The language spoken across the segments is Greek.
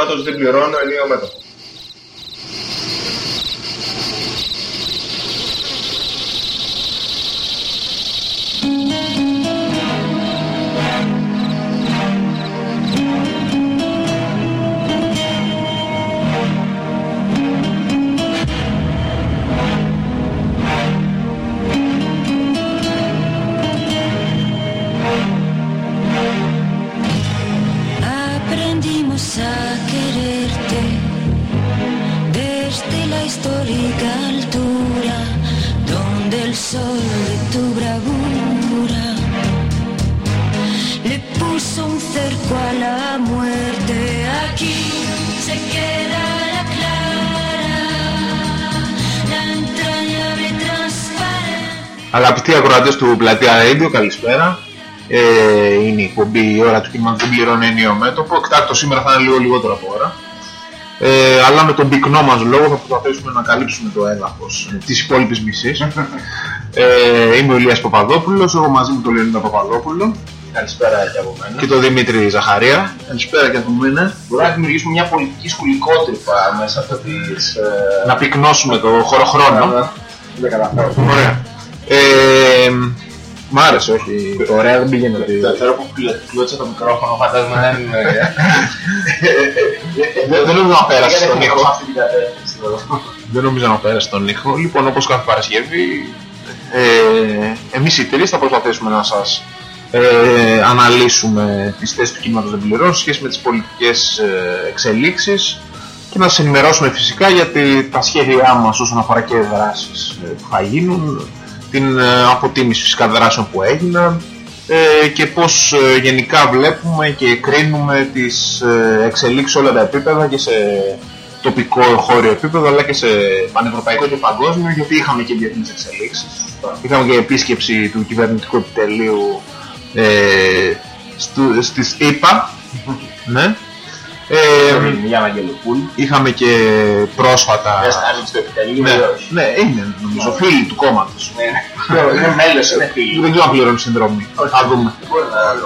Ούτε την ώρα του κινήματος δεν πληρώνω ενίο μέτωπο. Αγαπητοί ακροατές του Πλατεία Radio, καλησπέρα. Ε, είναι η εκπομπή η ώρα του κινήματος δεν πληρώνει ενίο μέτωπο. Εκτάκτο σήμερα θα είναι λίγο λιγότερο από ώρα. Ε, αλλά με τον πυκνό μας λόγο θα προσπαθήσουμε να καλύψουμε το έδαφος ε, της υπόλοιπης μισής. ε, είμαι ο Ηλίας Παπαδόπουλος, εγώ μαζί με τον Λεωνίδα Παπαδόπουλο Καλησπέρα και από μένα. και τον Δημήτρη Ζαχαρία. Καλησπέρα και από μένα. Μπορούμε να δημιουργήσουμε μια πολιτική σκουλικότρυπα μέσα από τις... Ε... Να πυκνώσουμε το χωροχρόνο. Δεν καταφέρω. Ωραία. Ε, μ' άρεσε, όχι. Ωραία, δεν πήγαινε. ότι- Τώρα που κλω- κλώτσα το μικρόφωνο φαντάζομαι δεν είναι... Δεν- δεν νομίζω να πέρασε Γιατί τον έχω ήχο. αυτή την κατεύθυνση εδώ. Δεν νομίζω να πέρασε τον ήχο. Λοιπόν, όπως κάθε Παρασκευή, ε, εμείς οι τρεις θα προσπαθήσουμε να σας ε, αναλύσουμε τις θέσεις του κινήματος δεν πληρώνουν σε σχέση με τις πολιτικές ε, εξελίξεις και να σας ενημερώσουμε φυσικά για τη- τα σχέδιά μας όσον αφορά και δράσεις ε, που θα γίνουν, την ε, αποτίμηση φυσικά δράσεων που έγιναν ε, και πώς ε, γενικά βλέπουμε και κρίνουμε τις ε, εξελίξεις σε όλα τα επίπεδα και σε τοπικό χώριο επίπεδο αλλά και σε πανευρωπαϊκό και παγκόσμιο γιατί είχαμε και διεθνείς εξελίξεις. Είχαμε και επίσκεψη του κυβερνητικού επιτελείου ε, στου, στις ΕΠΑ ναι. Ε, Γιάννα Αγγελοπούλη. είχαμε και πρόσφατα Δεν στάνει στο επιτελείο ναι, ή όχι. ναι, είναι νομίζω φίλοι του κόμματος Ναι, ναι. Είναι μέλος, είναι φίλο. δεν ξέρω αν πληρώνει συνδρομή θα δούμε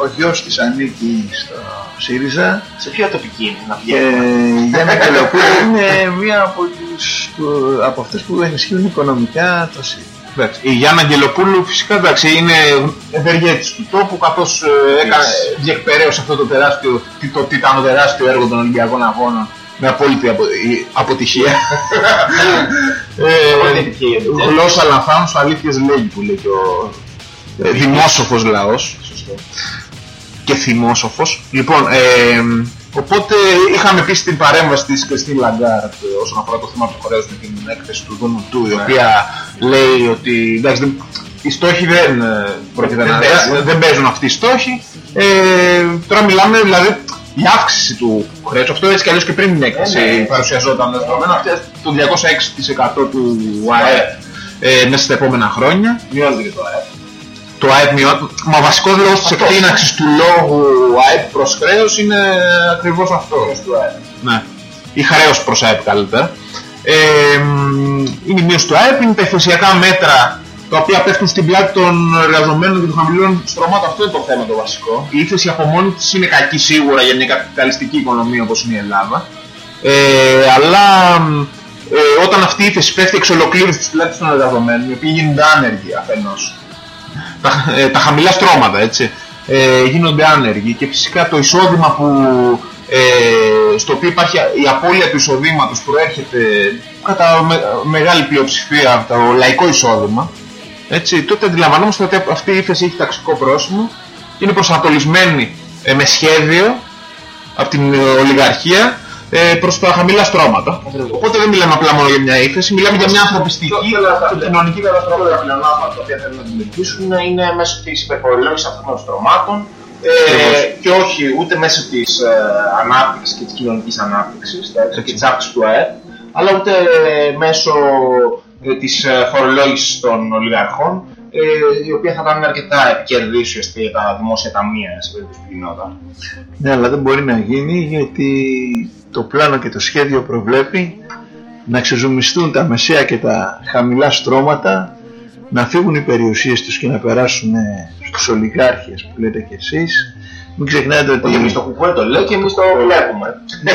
Ο γιος της ανήκει στο ΣΥΡΙΖΑ Σε ποια τοπική είναι να και βγαίνει. η Γιάννα Κελοπούλου είναι μία από, τις, που- από αυτές που ενισχύουν οικονομικά το ΣΥΡΙΖΑ. Εντάξει, η Γιάννα Αγγελοπούλου φυσικά εντάξει, είναι ευεργέτης του τόπου καθώς ε, έκανε, διεκπεραίωσε αυτό το τεράστιο, τι- το τιτάνο τεράστιο έργο των Ολυμπιακών Αγώνων με απόλυτη απο, η- αποτυχία. Απόλυτη ε, επιτυχία, έτσι. γλώσσα λανθάνουσα αλήθεια λέγει που λέει και ο ε, θυμόσοφος λαός Σωστό. και θυμόσοφος. Λοιπόν, ε, οπότε είχαμε επίσης την παρέμβαση της Κριστίν Λαγκάρντ ε, όσον αφορά το θέμα του χρέους με την έκθεση του ΔουΝουΤού, η οποία λέει ότι εντάξει, δεν, οι στόχοι δεν, ε, πρόκειται Δεν να- παίζουν. δεν παίζουν αυτοί οι στόχοι. Ε, τώρα μιλάμε δηλαδή η αύξηση του χρέους, αυτό έτσι κι αλλιώς και πριν την έκθεση ναι. παρουσιαζόταν δεδομένο, αυτό το 206% του ΑΕΠ ε, μέσα στα επόμενα χρόνια Μειώνεται και το ΑΕΠ. Το ΑΕΠ μειώνει. Μα ο βασικός λόγος της Αυτός. εκτείναξης του λόγου ΑΕΠ προς χρέος είναι ακριβώς αυτός. του ΑΕΠ. Ναι. Ή χρέος προς ΑΕΠ καλύτερα. Ε, μ, είναι η μείωση του ΑΕΠ, είναι τα ευθεσιακά μέτρα τα οποία πέφτουν στην πλάτη των εργαζομένων και των χαμηλών στρωμάτων. Αυτό είναι το θέμα το βασικό. Η ύφεση από μόνη της είναι κακή σίγουρα για μια καπιταλιστική οικονομία όπως είναι η Ελλάδα. Ε, αλλά μ, ε, όταν αυτή η ύφεση πέφτει εξ ολοκλήρους στις πλάτες των εργαζομένων, οι οποίοι γίνονται άνεργοι αφενός, τα, ε, τα χαμηλά στρώματα, έτσι, ε, γίνονται άνεργοι και φυσικά το εισόδημα που, ε, στο οποίο υπάρχει η απώλεια του εισοδήματος προέρχεται κατά με- μεγάλη πλειοψηφία από το λαϊκό εισόδημα, έτσι, τότε αντιλαμβανόμαστε ότι αυτή η ύφεση έχει ταξικό πρόσημο και είναι προσανατολισμένη ε, με σχέδιο από την ε, ολιγαρχία ε, προς τα χαμηλά στρώματα. Οπότε δεν μιλάμε απλά μόνο για μια ύφεση, μιλάμε για μια ανθρωπιστική και κοινωνική καταστροφή. Όλα τα πλεονάσματα τα οποία θέλουν να δημιουργήσουν είναι μέσω της υπερφορολόγησης αυτών των στρωμάτων ε, Ακριβώς. και όχι ούτε μέσω της ε, ανάπτυξης και της κοινωνικής ανάπτυξης εντάξει, και της αύξησης του ΑΕΠ αλλά ούτε μέσω ε, της ε, φορολόγησης των ολιγαρχών ε, η οποία θα ήταν αρκετά επικερδής ουσιαστικά για τα δημόσια ταμεία σε περίπτωση που γινόταν. Ναι, αλλά δεν μπορεί να γίνει γιατί το πλάνο και το σχέδιο προβλέπει να ξεζουμιστούν τα μεσαία και τα χαμηλά στρώματα, να φύγουν οι περιουσίες τους και να περάσουν στους ολιγάρχες που λέτε κι εσείς Μην ξεχνάτε ότι... Όχι εμείς το κουκουέ το λέω και εμείς το βλέπουμε. Ναι,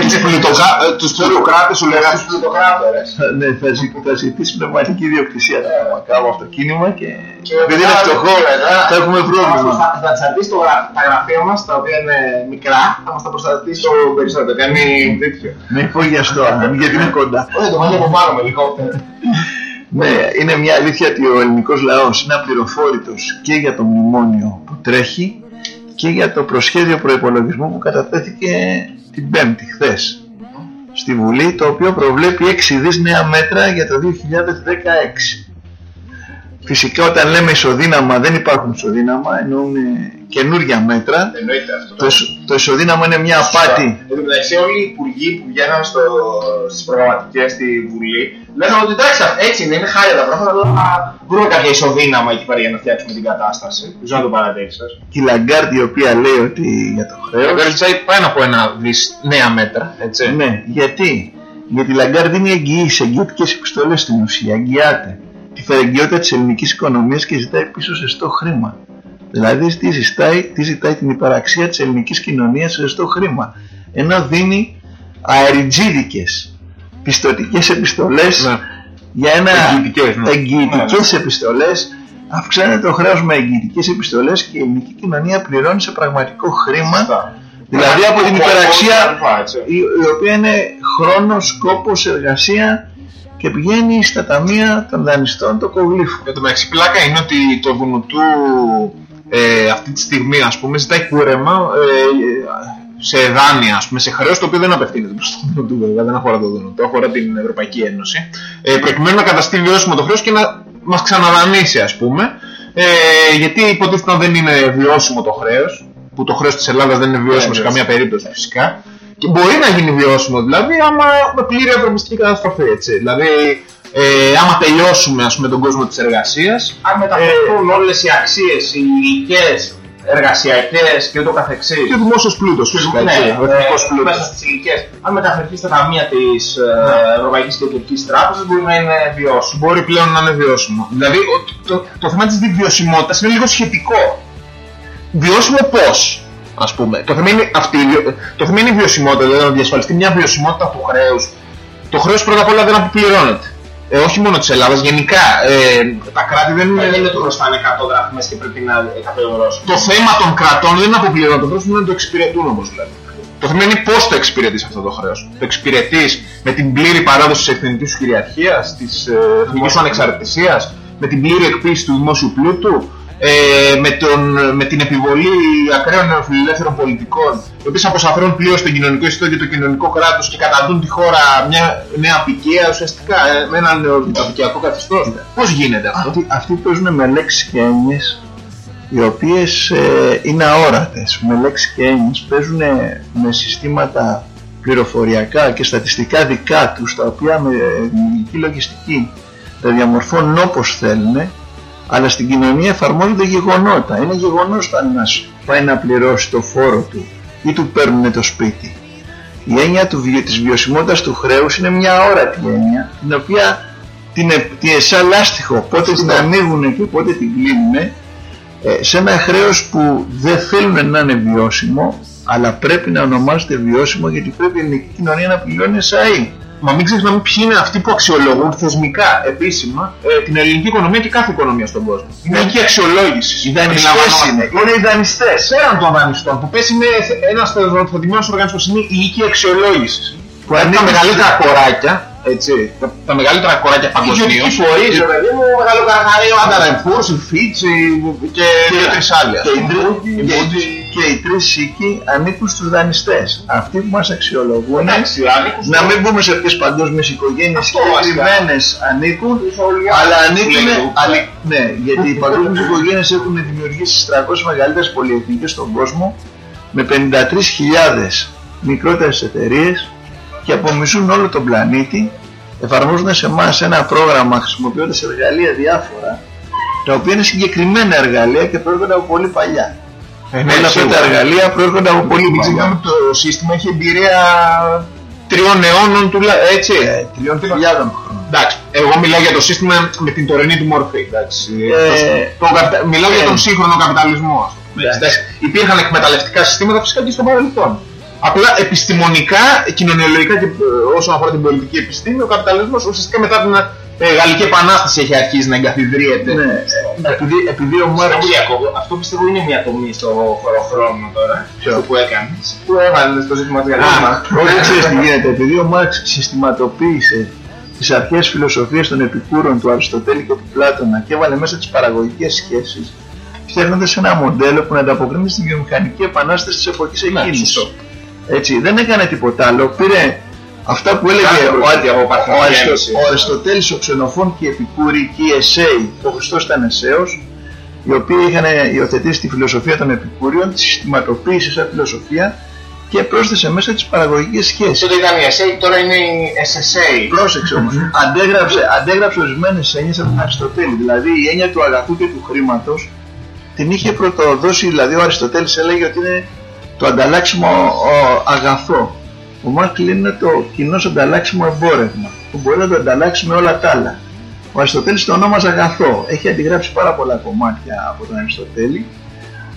Τους πλουτοκα- ε, Τους πλουτοκράτες σου λέγανε. Στους πλουτοκράτορες. ναι, θα, ζη- θα ζητήσει πνευματική ιδιοκτησία το φάρμακα από αυτοκίνημα και, Και επειδή είναι μετά, φτωχό μετά, θα έχουμε πρόβλημα. Θα, θα τσαντήσει το γρα- τα γραφεία μας, τα οποία είναι μικρά, θα μας τα προστατήσει το περισσότερο. Κάνει τέτοιο. Με υπόγειαστό, γιατί είναι κοντά. Όχι, το μάλλον από πάνω με ελικόπτερο. Ναι, είναι μια αλήθεια ότι ο ελληνικός λαός είναι απληροφόρητος και για το μνημόνιο που τρέχει και για το προσχέδιο προϋπολογισμού που κατατέθηκε την Πέμπτη, χθες, στη Βουλή, το οποίο προβλέπει 6 δις νέα μέτρα για το 2016. Φυσικά όταν λέμε ισοδύναμα δεν υπάρχουν ισοδύναμα, εννοούμε καινούργια μέτρα. Εννοείται αυτό. Το, ισο- το ισοδύναμο είναι μια απάτη. Εν τω μεταξύ, όλοι οι υπουργοί που βγαίναν στο, στις προγραμματικές στη Βουλή λέγανε ότι εντάξει, έτσι είναι, είναι χάλια τα πράγματα, αλλά θα βρούμε κάποια ισοδύναμα εκεί πέρα για να φτιάξουμε την κατάσταση. Δεν ξέρω αν το παρατήρησες. Και η Λαγκάρντ η οποία λέει ότι για το χρέος Ο Γκάρλιτσάι πάνω από ένα δις νέα μέτρα, έτσι. Ναι, γιατί; Γιατί η Λαγκάρντ δίνει εγγυήσεις, εγγυητικές επιστολές στην ουσία. Εγγυάται τη φερεγγιότητα της ελληνικής οικονομίας και ζητάει πίσω ζεστό χρήμα. Δηλαδή, τι ζητάει, τι ζητάει την υπεραξία της ελληνικής κοινωνίας σε ζεστό χρήμα. Ενώ δίνει αεριτζίδικες πιστοτικές επιστολές Ναι. για ένα Εγγυητικές, ναι. εγγυητικές επιστολές αυξάνεται το χρέος με εγγυητικές επιστολές και η ελληνική κοινωνία πληρώνει σε πραγματικό χρήμα Αυτά. Δηλαδή από την υπεραξία Έτσι. η, η οποία είναι χρόνος, κόπος, εργασία και πηγαίνει στα ταμεία των δανειστών το κοβλήφου. Εν τω μεταξύ πλάκα είναι ότι το Δουνουτού ε, αυτή τη στιγμή ας πούμε ζητάει κούρεμα ε, σε δάνεια, ας πούμε, σε χρέος το οποίο δεν απευθύνεται προς το Δουνουτού βέβαια, δεν αφορά το Δουνουτού, αφορά την Ευρωπαϊκή Ένωση. Ε, προκειμένου να καταστεί βιώσιμο το χρέος και να μας ξαναδανείσει ας πούμε. Ε, γιατί υποτίθεται δεν είναι βιώσιμο το χρέος που το χρέος της Ελλάδας δεν είναι βιώσιμο σε Ναι, καμία περίπτωση φυσικά. Και μπορεί να γίνει βιώσιμο δηλαδή άμα έχουμε πλήρη ανθρωπιστική καταστροφή έτσι. Δηλαδή ε, άμα τελειώσουμε ας πούμε τον κόσμο της εργασίας Αν μεταφερθούν όλες οι αξίες, οι ηλικίες, εργασιακές και ούτω καθεξής. και ο δημόσιος πλούτος φυσικά Ναι, έτσι, ο εθνικός ε, πλούτος. μέσα στις ηλικίες. Αν μεταφερθεί στα ταμεία της ε, Ευρωπαϊκής Κεντρικής Τράπεζας μπορεί να είναι βιώσιμο. Μπορεί πλέον να είναι βιώσιμο. Δηλαδή ο- το, το, θέμα της βιωσιμότητας είναι λίγο σχετικό. Βιώσιμο πώς, ας πούμε; Το θέμα είναι, αυτή, η βιο- το θέμα είναι η βιωσιμότητα, δηλαδή να διασφαλιστεί μια βιωσιμότητα του χρέους. Το χρέος πρώτα απ' όλα δεν αποπληρώνεται. Ε, όχι μόνο της Ελλάδας, γενικά. Ε, τα κράτη δεν είναι... Δεν είναι ότι χρωστάνε 100 δραχμές και πρέπει να 100 ευρώ. Το θέμα των κρατών δεν αποπληρώνεται, το θέμα είναι να το εξυπηρετούν όπως λέμε. Το θέμα είναι πώς το εξυπηρετείς αυτό το χρέος. Το εξυπηρετείς με την πλήρη παράδοση της εθνικής σου κυριαρχίας, της ε, εθνικής σου ανεξαρτησίας, με την πλήρη εκποίηση του δημόσιου πλούτου, ε, με, τον, με την επιβολή ακραίων νεοφιλελεύθερων πολιτικών, οι οποίες αποσαφρώνουν πλήρως τον κοινωνικό ιστό και το κοινωνικό κράτος και καταντούν τη χώρα μια νέα απικία ουσιαστικά, ε, με ένα νεοαπικιακό καθεστώς. Πώς γίνεται αυτό; Αυτοί, αυτοί παίζουν με λέξεις και έννοιες οι οποίες ε, είναι αόρατες. Με λέξεις και έννοιες παίζουν με συστήματα πληροφοριακά και στατιστικά δικά τους τα οποία με δημιουργική λογιστική τα διαμορφώνουν όπως θέλουν αλλά στην κοινωνία εφαρμόζονται γεγονότα. Είναι γεγονός όταν ένας πάει να πληρώσει το φόρο του ή του παίρνουν το σπίτι. Η έννοια του, βιο- της βιωσιμότητας του χρέους είναι μια αόρατη έννοια την οποία την, ε- την σαν λάστιχο πότε την ανοίγουν και πότε την κλείνουν ε, σε ένα χρέος που δεν θέλουν να είναι βιώσιμο αλλά πρέπει να ονομάζεται βιώσιμο γιατί πρέπει η ελληνική κοινωνία να πληρώνει εσάι. Μα μην ξεχνάμε ποιοι είναι αυτοί που αξιολογούν θεσμικά, επίσημα, ε, την ελληνική οικονομία και κάθε οικονομία στον κόσμο. Είναι εκεί αξιολόγηση. Οι δανειστές είναι, είναι οι δανειστές. Πέραν των δανειστών, που πες είναι ένας θεσμοθετημένο οργανισμό, είναι η οίκη αξιολόγησης. Που είναι τα ανήκει μεγαλύτερα κοράκια, έτσι, τα, τα μεγαλύτερα κοράκια παγκοσμίως. Ιδιωτικοί φορείς, ρε παιδί μου, μεγάλο καρχαρίο, Ανταρεμφούς, η Fitch η- και δύο-τρεις άλλοι. ας Και οι, πούμε. τρει- και, οι- και οι τρεις οίκοι ανήκουν στους δανειστές. Αυτοί που μας αξιολογούν Εντάξει, ανήκουν να μην πούμε σε ποιες παγκόσμιες οικογένειες Αυτό συγκεκριμένες ανήκουν αλλά ανήκουν, Λέγω. ανή- ναι, γιατί οι παγκόσμιες οικογένειες έχουν δημιουργήσει τις 300 μεγαλύτερες πολυεθνικές στον κόσμο με 53.000 μικρότερες εταιρείες και απομισούν όλο τον πλανήτη εφαρμόζουν σε εμάς ένα πρόγραμμα χρησιμοποιώντας εργαλεία διάφορα τα οποία είναι συγκεκριμένα εργαλεία και προέρχονται από πολύ παλιά. Ε, ναι, Όλα αυτά σίγουρα. τα εργαλεία προέρχονται από πολύ Μην παλιά. ξεχνάμε ότι το σύστημα έχει εμπειρία τριών αιώνων του έτσι. Ε, τριών χιλιάδων χρόνων. Εντάξει, εγώ μιλάω για το σύστημα με την τωρινή του μορφή. Εντάξει. Ε, το, το καπιτα- μιλάω για ε, τον σύγχρονο καπιταλισμό. ας πούμε, έτσι, εντάξει. εντάξει. Υπήρχαν εκμεταλλευτικά συστήματα φυσικά και στο παρελθόν. Απλά επιστημονικά, κοινωνιολογικά και ε, όσον αφορά την πολιτική επιστήμη, ο καπιταλισμός ουσιαστικά μετά την ε, Γαλλική Επανάσταση έχει αρχίσει να εγκαθιδρύεται. Ναι, ε, επειδή, επειδή ο Μάρξ Συγγνώμη, Ιακώβ, αυτό πιστεύω είναι μια τομή στο χωροχρόνο τώρα. Ποιο; Αυτό που έκανες. Που έβαλες το ζήτημα του Α, Γαλλικού. Όχι, ξέρεις τι γίνεται. Επειδή ο Μάρξ συστηματοποίησε τις αρχές φιλοσοφίας των επικούρων του Αριστοτέλη και του Πλάτωνα και έβαλε μέσα τις παραγωγικές σχέσεις, φτιάχνοντας ένα μοντέλο που να ανταποκρίνεται στη βιομηχανική επανάσταση της εποχής Ναι, εκείνης. σωστό. Έτσι, δεν έκανε τίποτα άλλο. Πήρε αυτά που έλεγε Κάθε ο, προκύπτει από ο, παρθενική Αριστο- ένωση. ο Αριστοτέλης, ο Ξενοφών και οι Επικούροι και οι Εσέοι, ο Χριστός ήταν Εσέος, οι οποίοι είχαν υιοθετήσει τη φιλοσοφία των Επικούριων, τη συστηματοποίησε σαν φιλοσοφία και πρόσθεσε μέσα τις παραγωγικές σχέσεις. Τότε ήταν η SA, τώρα είναι η SSA. Πρόσεξε όμως, αντέγραψε, αντέγραψε ορισμένες έννοιες από τον Αριστοτέλη. Δηλαδή η έννοια του αγαθού και του χρήματος την είχε πρωτοδώσει, δηλαδή ο Αριστοτέλης έλεγε ότι είναι το ανταλλάξιμο ο, αγαθό. Ο Μάρκ λέει είναι το κοινό ανταλλάξιμο εμπόρευμα που μπορεί να το ανταλλάξει με όλα τα άλλα. Ο Αριστοτέλης το ονόμαζε αγαθό. Έχει αντιγράψει πάρα πολλά κομμάτια από τον Αριστοτέλη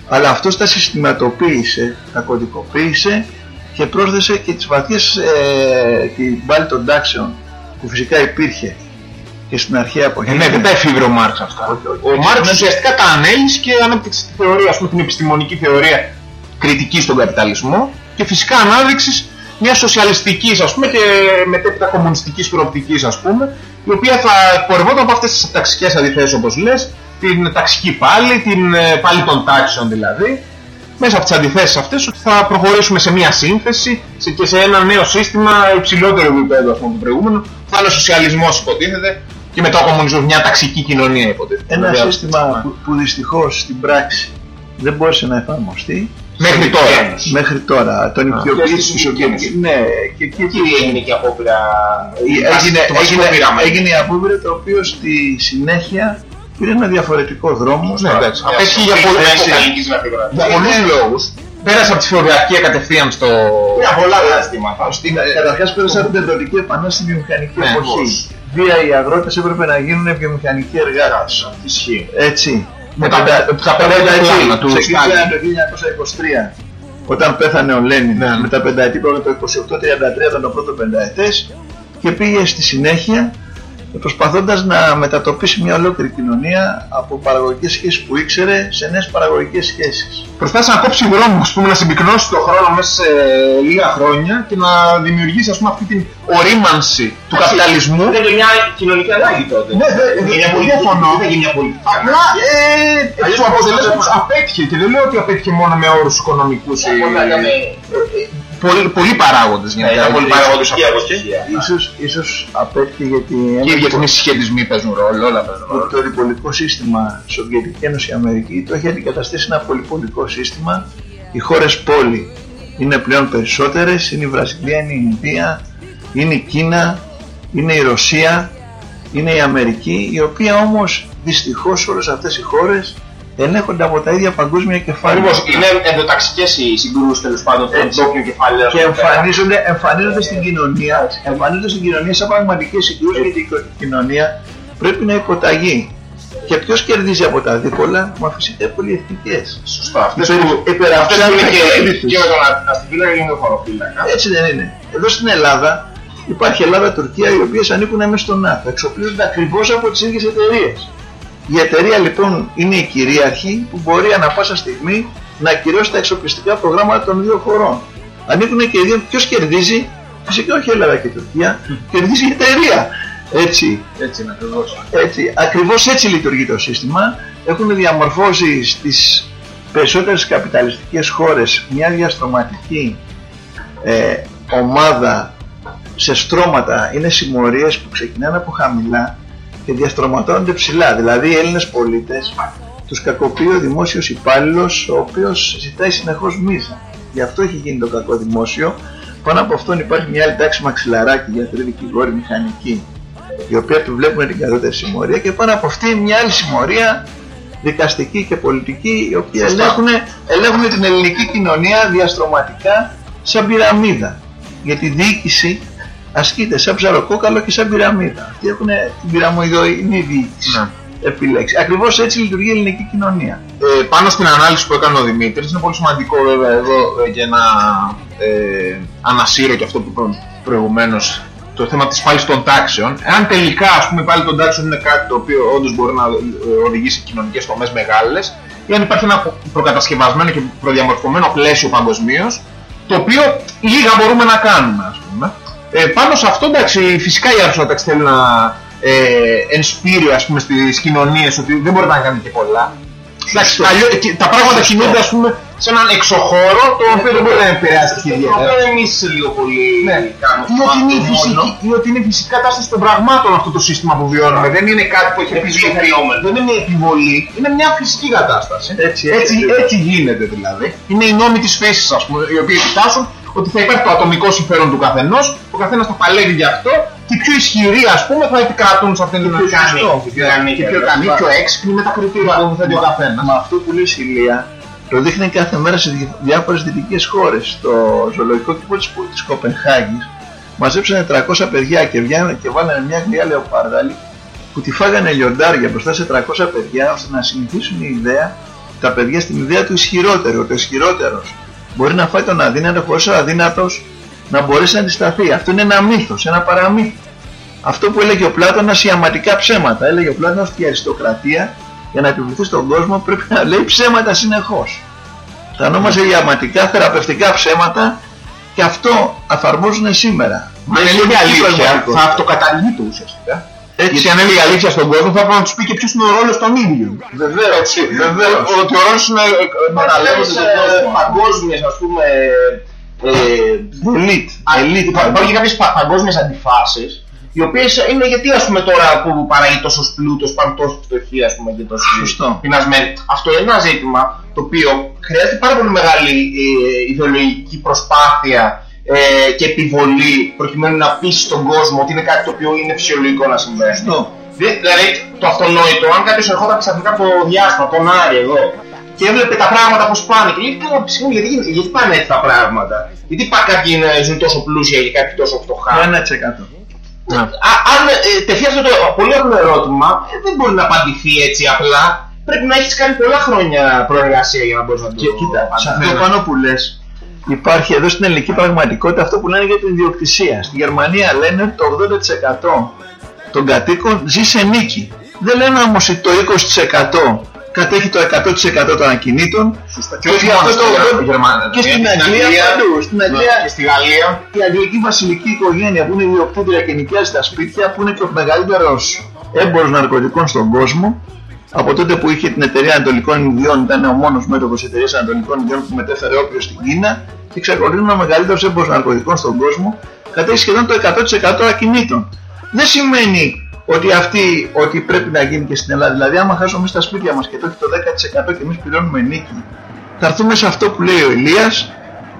αλλά αυτός τα συστηματοποίησε, τα κωδικοποίησε και πρόσθεσε και τις βαθιές ε, την πάλι των τάξεων που φυσικά υπήρχε και στην αρχαία εποχή. Ε, ναι, δεν τα εφήβρε ο Μάρξ αυτά. Όχι, όχι. Ο Μάρξ Ναι. ουσιαστικά τα ανέλησε και ανέπτυξε τη θεωρία, ας πούμε, την επιστημονική θεωρία κριτική στον καπιταλισμό και φυσικά ανάδειξης μιας σοσιαλιστικής ας πούμε και μετέπειτα κομμουνιστικής προοπτικής ας πούμε η οποία θα εκπορευόταν από αυτές τις ταξικές αντιθέσεις όπως λες την ταξική πάλι, την ε, πάλι των τάξεων δηλαδή. Μέσα από τις αντιθέσεις αυτές ότι θα προχωρήσουμε σε μια σύνθεση σε- και σε ένα νέο σύστημα υψηλότερο επίπεδο ας πούμε, του προηγούμενου. Θα είναι ο σοσιαλισμός υποτίθεται και μετά ο κομμουνισμός μια ταξική κοινωνία υποτίθεται. Ένα Δηλαδή, σύστημα που, που δυστυχώς στην πράξη δεν μπόρεσε να εφαρμοστεί Μέχρι τώρα. μέχρι τώρα. Τον και οικειοποίησε στη της Σοβιετική Ένωση. Ναι, και εκεί Εκεί έγινε και απόπειρα. έγινε, το βασικό έγινε, πείραμα. έγινε η απόπειρα το οποίο στη συνέχεια πήρε ένα διαφορετικό δρόμο. Ναι, εντάξει. Μια Απέτυχε για σωστή πολλούς θέση για ελληνικής γραφειογραφίας. για πολλούς λόγους. Πέρασε από τη φεουδαρχία κατευθείαν στο... Για πολλά διαστήματα. Στην, καταρχάς πέρασε από την τεχνολογική επανάσταση στη βιομηχανική Ναι, εποχή. ακριβώς. Βία οι αγρότες έπρεπε να γίνουν βιομηχανικοί εργάτες. Ισχύει. Έτσι. Με τα- τα πενταετή πλάνα του Ξεκίνησε Στάλιν. το 1923 όταν πέθανε ο Λένιν Ναι. με τα πενταετή πρόγραμμα το 28-33 ήταν το πρώτο πενταετές και πήγε στη συνέχεια προσπαθώντας να μετατοπίσει μια ολόκληρη κοινωνία από παραγωγικές σχέσεις που ήξερε σε νέες παραγωγικές σχέσεις. Προσπάθησε να κόψει δρόμο, ας πούμε, να συμπυκνώσει τον χρόνο μέσα σε λίγα χρόνια και να δημιουργήσει ας πούμε, αυτή την ορίμανση του καπιταλισμού. Ήταν και μια κοινωνική ανάγκη τότε. Ναι, δεν- Ήταν και μια δεν πολιτική- διαφωνώ. ήταν και μια πολιτική. Απλά ε, Αλλιώς εξ του θα αποτελέσματος μπορούσε να- απέτυχε και δεν λέω ότι απέτυχε μόνο με όρους οικονομικούς ή Πολλά ήταν, ε, πολλοί, πολλοί παράγοντες ναι, γενικά. ήταν πολύ η παραγωγική αποτυχία. αποτυχία. Ίσως, ίσως απέτυχε γιατί Και οι ένα διεθνείς συσχετισμοί παίζουν ρόλο, όλα παίζουν ρόλο. το διπολικό σύστημα Σοβιετική Ένωση Αμερική το έχει αντικαταστήσει ένα πολυπολικό σύστημα. Οι χώρες πόλη είναι πλέον περισσότερες, είναι η Βραζιλία, είναι η Ινδία, είναι η Κίνα, είναι η Ρωσία, είναι η Αμερική, η οποία όμως δυστυχώς όλες αυτές οι χώρες ελέγχονται από τα ίδια παγκόσμια κεφάλαια. Ακριβώς, είναι ενδοταξικές οι συγκρούσεις τέλος πάντων των Έτσι. ντόπιων κεφαλαίων. και εμφανίζονται, εμφανίζονται στην κοινωνία, εμφανίζονται στην κοινωνία σαν πραγματικές συγκρούσεις γιατί η κοινωνία πρέπει να υποταγεί. Και ποιος κερδίζει από τα δίπολα, μα φυσικά οι πολυεθνικές. Σωστά. Αυτές Υπερ- που υπεραυξάνουν αυτές που είναι τα και, κέρδη τους. και με τον α- αστιφύλακα και με τον χωροφύλακα. Έτσι δεν είναι. Εδώ στην Ελλάδα υπάρχει Ελλάδα-Τουρκία οι οποίες ανήκουν μέσα στον ΝΑΤΟ. Εξοπλίζονται ακριβώς από τις ίδιες εταιρείες. Η εταιρεία λοιπόν είναι η κυρίαρχη που μπορεί ανα πάσα στιγμή να ακυρώσει τα εξοπλιστικά προγράμματα των δύο χωρών. Ανήκουν και οι δύο. Ποιος κερδίζει, φυσικά όχι η Ελλάδα και η Τουρκία, κερδίζει η εταιρεία. Έτσι, Έτσι είναι ακριβώς. έτσι, ακριβώς έτσι λειτουργεί το σύστημα. Έχουν διαμορφώσει στις περισσότερες καπιταλιστικές χώρες μια διαστρωματική ε, ομάδα σε στρώματα. Είναι συμμορίες που ξεκινάνε από χαμηλά και διαστρωματώνονται ψηλά. Δηλαδή οι Έλληνες πολίτες τους κακοποιεί ο δημόσιος υπάλληλος ο οποίος ζητάει συνεχώς μίζα. Γι' αυτό έχει γίνει το κακό δημόσιο. Πάνω από αυτόν υπάρχει μια άλλη τάξη μαξιλαράκι, γιατροί, δικηγόροι, μηχανικοί η οποία επιβλέπουν την κατώτερη συμμορία και πάνω από αυτή μια άλλη συμμορία δικαστική και πολιτική οι οποίοι ελέγχουν, ελέγχουν την ελληνική κοινωνία διαστρωματικά σαν πυραμίδα. Γιατί η διοίκηση ασκείται σαν ψαροκόκαλο και σαν πυραμίδα. Αυτοί έχουν την πυραμοειδοειδή διοίκηση. Ναι. Επιλέξεις. Ακριβώς έτσι λειτουργεί η ελληνική κοινωνία. Ε, πάνω στην ανάλυση που έκανε ο Δημήτρης είναι πολύ σημαντικό βέβαια εδώ ε, για να ε, ανασύρω και αυτό που είπα προηγουμένως το θέμα της πάλης των τάξεων. Εάν τελικά ας πούμε πάλι των τάξεων είναι κάτι το οποίο όντως μπορεί να ε, οδηγήσει σε κοινωνικές τομές μεγάλες ή αν υπάρχει ένα προ- προκατασκευασμένο και προδιαμορφωμένο πλαίσιο παγκοσμίως, το οποίο λίγα μπορούμε να κάνουμε ας πούμε. Ε, πάνω σε αυτό εντάξει φυσικά η Αριστοτέλης θέλει να ε, ενσπείρει ας πούμε στις κοινωνίες ότι δεν μπορεί να κάνει και πολλά. Εντάξει, αλλιώς, και τα πράγματα Σωστό. κινούνται ας πούμε σε έναν εξωχώρο το οποίο δεν μπορεί να επηρεάσει και Το ιδιαίτερα. οποίο εμείς λίγο πολύ Ναι. κάνουμε. Ή ότι, είναι η μόνο. φυσική, ή ότι είναι η φυσική κατάσταση των πραγμάτων αυτό το σύστημα που βιώνουμε. Δεν είναι κάτι που έχει επιβληθεί. Επιφερειόμενο. Δεν είναι επιβολή. Είναι μια φυσική κατάσταση. Έτσι, έτσι, έτσι. έτσι γίνεται δηλαδή. Είναι οι νόμοι της φύσης ας πούμε, οι οποίοι επιτάσσουν ότι θα υπάρχει το ατομικό συμφέρον του καθενός, ο καθένας θα παλεύει για αυτό και οι πιο ισχυροί ας πούμε θα επικρατούν σε αυτήν την πιο ικανοί, Σωστό. και πιο ικανοί, και πιο βέβαια. ικανοί, πιο έξυπνοι με τα κριτήρια που θέτει ο καθένας. Μα αυτό που λέει η Ηλία το δείχνει κάθε μέρα σε δι- διάφορες δυτικές χώρες. Στο ζωολογικό κήπο της, της Κοπενχάγης μαζέψανε 300 παιδιά και, βγαίνανε και βάλανε μια γριά λεοπάρδαλη που τη φάγανε λιοντάρια μπροστά σε 300 παιδιά ώστε να συνηθίσουν η ιδέα τα παιδιά στην ιδέα του ισχυρότερου. ότι Ο ισχυρότερος μπορεί να φάει τον αδύνατο χωρίς ο αδύνατος να μπορέσει να αντισταθεί. Αυτό είναι ένα μύθος, ένα παραμύθι. Αυτό που έλεγε ο Πλάτωνας ιαματικά ψέματα. Έλεγε ο Πλάτωνας ότι η αριστοκρατία για να επιβληθεί στον κόσμο πρέπει να λέει ψέματα συνεχώς. Θα ονόμαζε ιαματικά θεραπευτικά ψέματα και αυτό εφαρμόζουν σήμερα. Μα αν Δεν έλεγε είναι αλήθεια, πραγματικό. θα αυτοκαταργείται ουσιαστικά. Έτσι. Γιατί αν έλεγε αλήθεια στον κόσμο, θα έπρεπε να τους πει και ποιος είναι ο ρόλος των ίδιων. Βεβαίως, Έτσι. βεβαίως. Ο- Ότι ο ρόλος είναι ε, ε, να Παραλέγοντας λέγονται τον κόσμο. παγκόσμιες ας πούμε ε, Elite, Α, elite υπά- Υπάρχουν και κάποιες πα- παγκόσμιες αντιφάσεις οι οποίες είναι γιατί ας πούμε τώρα που παράγει τόσος πλούτος, πάνω τόσο φτωχοί ας πούμε και τόσο Σωστό. πεινασμένοι. Αυτό είναι ένα ζήτημα το οποίο χρειάζεται πάρα πολύ μεγάλη ε, ιδεολογική προσπάθεια ε, και επιβολή προκειμένου να πείσει τον κόσμο ότι είναι κάτι το οποίο είναι φυσιολογικό να συμβαίνει. Σωστό. Δε- Δηλαδή το αυτονόητο, αν κάποιος ερχόταν ξαφνικά από το διάστημα, τον Άρη εδώ και έβλεπε τα πράγματα πως πάνε και λέει καλά συγγνώμη γιατί, γίνεται- γιατί πάνε έτσι τα πράγματα; Γιατί πά, κάποιοι είναι- ζουν τόσο πλούσια και κάποιοι τόσο φτωχά; 1%. Α, αν ε, τεθεί αυτό το πολύ απλό ερώτημα, ε, δεν μπορεί να απαντηθεί έτσι απλά. Πρέπει να έχεις κάνει πολλά χρόνια προεργασία για να μπορείς να το Και κοίτα, σε απαντήσεις. αυτό πάνω που λες υπάρχει εδώ στην ελληνική πραγματικότητα αυτό που λένε για την ιδιοκτησία. Στη Γερμανία λένε ότι το 80% των κατοίκων ζει σε νίκη. Δεν λένε όμως ότι το 20% κατέχει το 100% των ακινήτων Και όχι αυτό μόνο το στη 80% Γερμανία. και στην Αγγλία παντού. Στην Αγγλία και στη Γαλλία. η αγγλική βασιλική οικογένεια που είναι ιδιοκτήτρια και νοικιάζει τα σπίτια που είναι και ο μεγαλύτερος έμπορος ναρκωτικών στον κόσμο από τότε που είχε την εταιρεία Ανατολικών Ινδιών ήταν ο μόνος μέτωπος της εταιρείας Ανατολικών Ινδιών που μετέφερε όπιο στην Κίνα και εξακολουθεί να είναι ο μεγαλύτερος έμπορος ναρκωτικών στον κόσμο κατέχει σχεδόν το 100% ακινήτων. Δεν σημαίνει ότι, αυτή, ότι πρέπει να γίνει και στην Ελλάδα. Δηλαδή, άμα χάσουμε στα σπίτια μας και το έχει το 10% και εμείς πληρώνουμε νίκη, θα έρθουμε σε αυτό που λέει ο Ηλίας,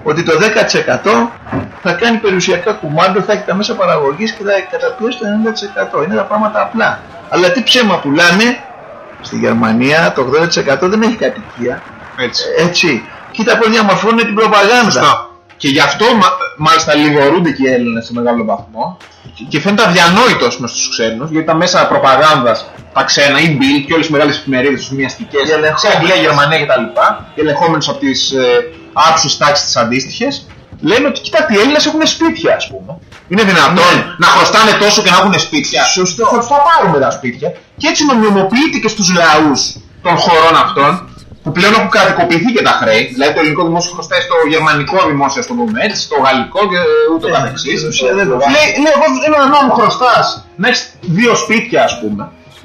ότι το 10% θα κάνει περιουσιακά κουμάντο, θα έχει τα μέσα παραγωγής και θα καταπιέσει το 90%. Είναι τα πράγματα απλά. Αλλά τι ψέμα πουλάνε, στη Γερμανία το 80% δεν έχει κατοικία. Έτσι. Έτσι. Κοίτα πώς διαμορφώνουν την προπαγάνδα. Σωστά. Και γι' αυτό μα- μάλιστα λιγορούνται και οι Έλληνες σε μεγάλο βαθμό και- και φαίνεται αδιανόητο ας πούμε, στους ξένους γιατί τα μέσα προπαγάνδας, τα ξένα, η Bill και όλες οι μεγάλες εφημερίδες τους μοιαστικές Οι ελεγχόμενες. σε Αγγλία, Γερμανία κτλ. Οι ελεγχόμενες από τις ε, άξιες τάξεις τις αντίστοιχες λένε ότι κοιτάξτε οι Έλληνες έχουν σπίτια ας πούμε. Είναι δυνατόν Ναι. να χρωστάνε τόσο και να έχουν σπίτια. Σωστό. Θα τους τα πάρουμε τα σπίτια και έτσι νομιμοποιείται και στους λαούς των χωρών αυτών που πλέον έχουν κρατικοποιηθεί και τα χρέη. Δηλαδή το ελληνικό δημόσιο χρωστάει στο γερμανικό δημόσιο, στο πούμε έτσι, στο γαλλικό και ούτω Ε, καθεξής. στην ουσία δεν το Λέει, λέει εγώ ένα νόμο χρωστάς να έχεις δύο σπίτια ας πούμε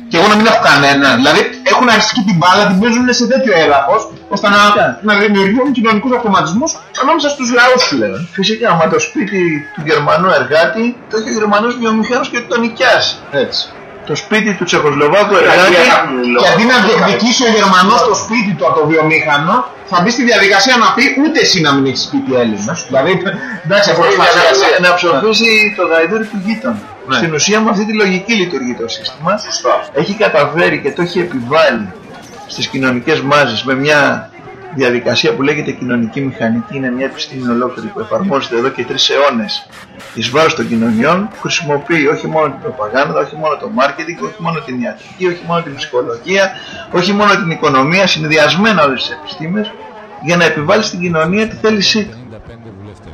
και εγώ να μην έχω κανένα. Δηλαδή έχουν αρχίσει την μπάλα, την παίζουν σε τέτοιο έδαφος ώστε να, να δημιουργούν κοινωνικούς αυτοματισμούς ανάμεσα στους λαούς πλέον. Φυσικά, άμα το σπίτι του Γερμανού εργάτη το έχει ο Γερμανός βιομηχάνος και το νοικιάζει. Έτσι. Το σπίτι του Τσεχοσλοβάκου εργάτη Και αντί να διεκδικήσει ο Γερμανός το σπίτι του από το βιομήχανο, θα μπει στη διαδικασία να πει ούτε εσύ να μην έχεις σπίτι Έλληνας. Δηλαδή, εντάξει, αυτό είναι η διαδικασία. να ψοφήσει το γαϊδούρι του γείτονα. Ναι. Στην ουσία με αυτή τη λογική λειτουργεί το σύστημα. Σωστά. Έχει καταφέρει και το έχει επιβάλει στις κοινωνικές μάζες με μια διαδικασία που λέγεται κοινωνική μηχανική είναι μια επιστήμη ολόκληρη που εφαρμόζεται εδώ και τρεις αιώνες εις βάρος των κοινωνιών που χρησιμοποιεί όχι μόνο την προπαγάνδα, όχι μόνο το μάρκετινγκ, όχι μόνο την ιατρική, όχι μόνο την ψυχολογία, όχι μόνο την οικονομία, συνδυασμένα όλες τις επιστήμες για να επιβάλλει στην κοινωνία τη θέλησή του.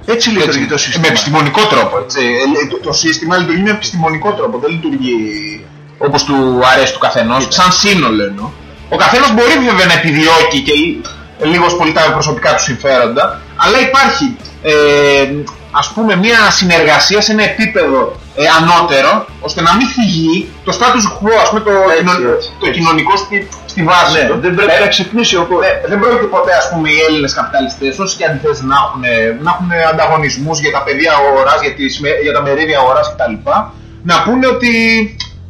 Έτσι λειτουργεί το Με σύστημα. επιστημονικό τρόπο. Έτσι. Ε, Το, το σύστημα λειτουργεί με επιστημονικό τρόπο. Δεν λειτουργεί όπως του αρέσει του καθενός. Σαν σύνολο εννοώ. Ο καθένας μπορεί βέβαια να επιδιώκει και λι- λίγος πολύ τα προσωπικά του συμφέροντα, αλλά υπάρχει ε, ας πούμε μια συνεργασία σε ένα επίπεδο ε, ανώτερο, ώστε να μην φυγεί το status quo, ας πούμε, το, Έτσι, κοινωνικό- έτσι. το κοινωνικό στη, στη βάση Ναι, του. δεν πρέπει να ξυπνήσει ο κόσμος. Ε, δεν πρόκειται ποτέ ας πούμε, οι Έλληνες καπιταλιστές, όσοι και αν θες να έχουν, να έχουν ανταγωνισμούς για τα πεδία αγοράς, για, τις, με- για τα μερίδια αγοράς κτλ. Να πούνε ότι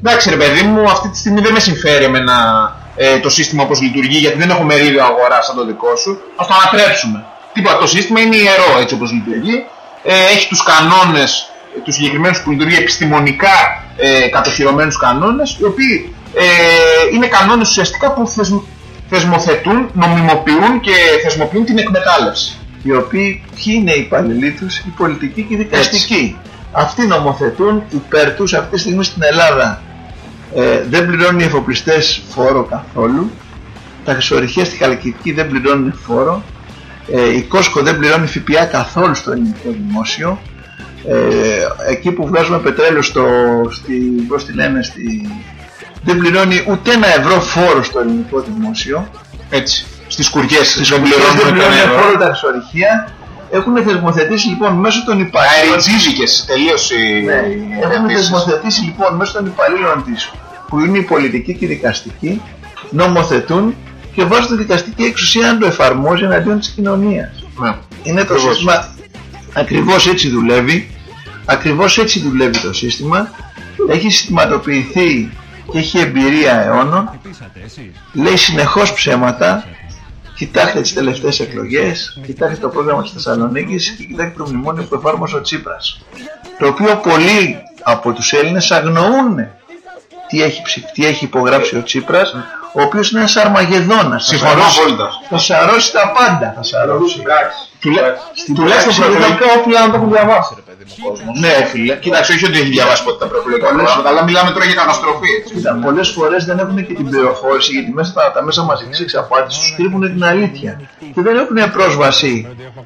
εντάξει ρε παιδί μου, αυτή τη στιγμή δεν με συμφέρει εμένα ε, το σύστημα όπως λειτουργεί, γιατί δεν έχω μερίδιο αγοράς σαν το δικό σου, ας το ανατρέψουμε. Τίποτα, το σύστημα είναι ιερό έτσι όπως λειτουργεί, ε, έχει τους κανόνες, ε, τους συγκεκριμένους που λειτουργεί επιστημονικά ε, κατοχυρωμένους κανόνες, οι οποίοι ε, είναι κανόνες ουσιαστικά που θεσμ, θεσμοθετούν, νομιμοποιούν και θεσμοποιούν την εκμετάλλευση. οι οποίοι ποιοι είναι οι υπαλληλοί τους, οι πολιτικοί και οι δικαστικοί. Αυτοί νομοθετούν υπέρ τους αυτή τη στιγμή στην Ελλάδα. Ε, δεν πληρώνουν οι εφοπλιστές φόρο καθόλου. Τα χρυσορυχεία στη Χαλκιδική δεν πληρώνουν φόρο. Ε, η Κόσκο δεν πληρώνει ΦΠΑ καθόλου στο ελληνικό δημόσιο. Ε, εκεί που βγάζουμε πετρέλαιο στο, στη, πώς τη λένε, στη, δεν πληρώνει ούτε ένα ευρώ φόρο στο ελληνικό δημόσιο. Έτσι. Στις κουριές Στις δεν κουριές δεν πληρώνουν πληρώνουν κανένα. φόρο τα χρυσορυχεία. Έχουν θεσμοθετήσει λοιπόν μέσω των υπαλλήλων Αεριτζίζικες, τελείως οι ναι, έχουν ερωτήσεις. θεσμοθετήσει λοιπόν μέσω των υπαλλήλων της που είναι οι πολιτικοί και οι δικαστικοί νομοθετούν και βάζουν τη δικαστική εξουσία να το εφαρμόζει εναντίον της κοινωνίας. Ναι. Είναι το Ακριβώς. σύστημα ακριβώς έτσι δουλεύει ακριβώς έτσι δουλεύει το σύστημα έχει συστηματοποιηθεί και έχει εμπειρία αιώνων λέει συνεχώς ψέματα κοιτάξτε τις τελευταίες εκλογές κοιτάξτε το πρόγραμμα της Θεσσαλονίκης και κοιτάξτε το μνημόνιο που εφάρμοσε ο Τσίπρας το οποίο πολλοί από τους Έλληνες αγνοούν τι έχει, ψη- τι έχει υπογράψει ο Τσίπρας ο οποίος είναι ένας αρμαγεδόνας. Θα Συμφωνώ σαρώσει- απόλυτα. θα σαρώσει τα πάντα. Θα σαρώσει Στην Τουλάχιστον πράξη, προεκλογικά όφυλα να το έχουν διαβάσει, ρε παιδί μου, ο κόσμος. Ναι, φίλε. Κοίταξε, όχι ότι έχει διαβάσει ποτέ τα προεκλογικά Πολλές- προγράμματα, αλλά μιλάμε τώρα για καταστροφή. έτσι. Κοίτα, πολλές φορές δεν έχουν και την πληροφόρηση γιατί μέσα τα, τα μέσα μαζικής εξαπάτησης τους κρύβουν την αλήθεια και δεν έχουν πρόσβαση